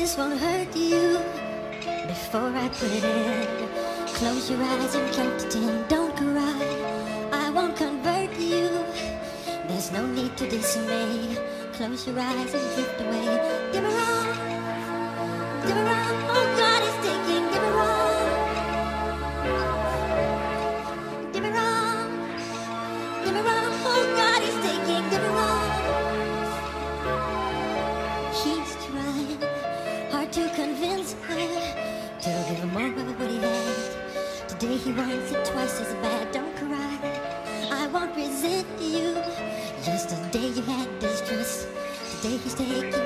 this won't hurt you before I put it. Close your eyes and count to ten. Don't cry. I won't convert you. There's no need to dismay. Close your eyes and drift away. Give around. Give around. Oh, God, to convince her to give him of what he had. Today he wants it twice as bad. Don't cry. I won't resent you. Yesterday you had distrust. Today he's taking